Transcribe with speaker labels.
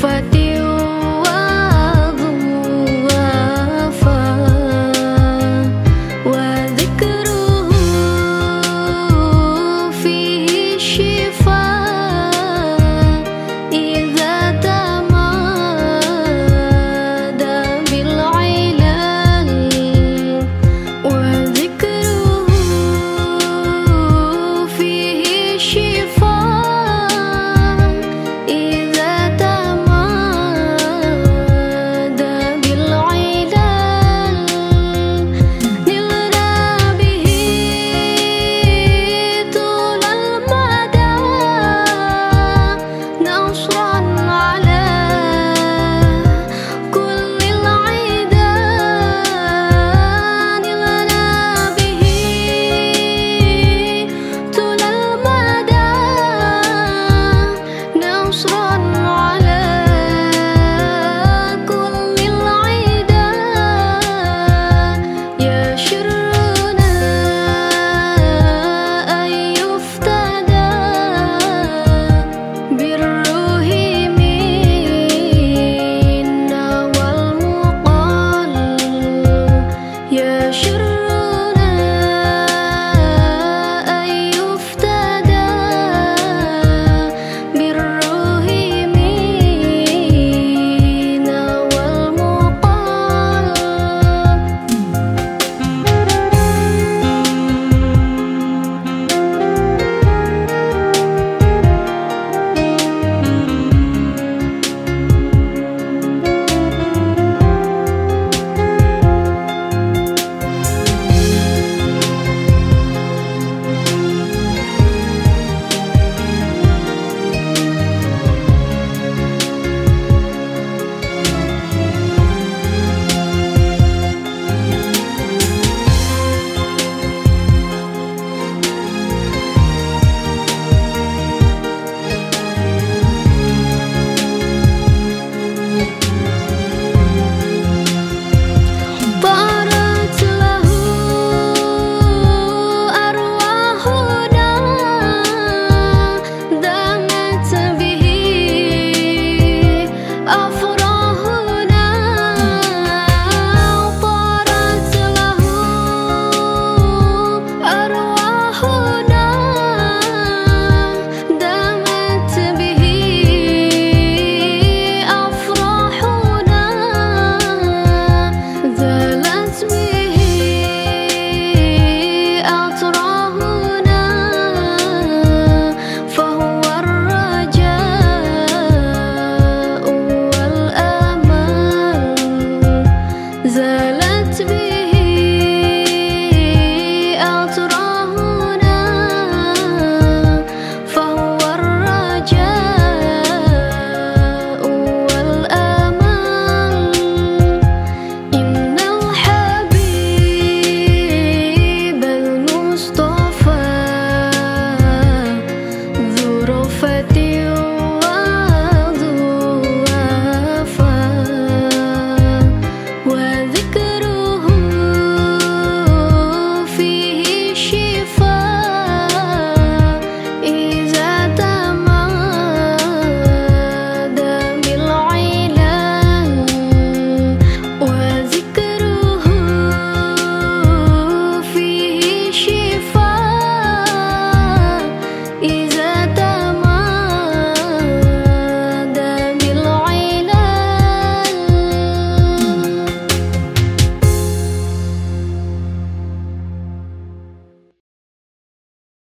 Speaker 1: fatigue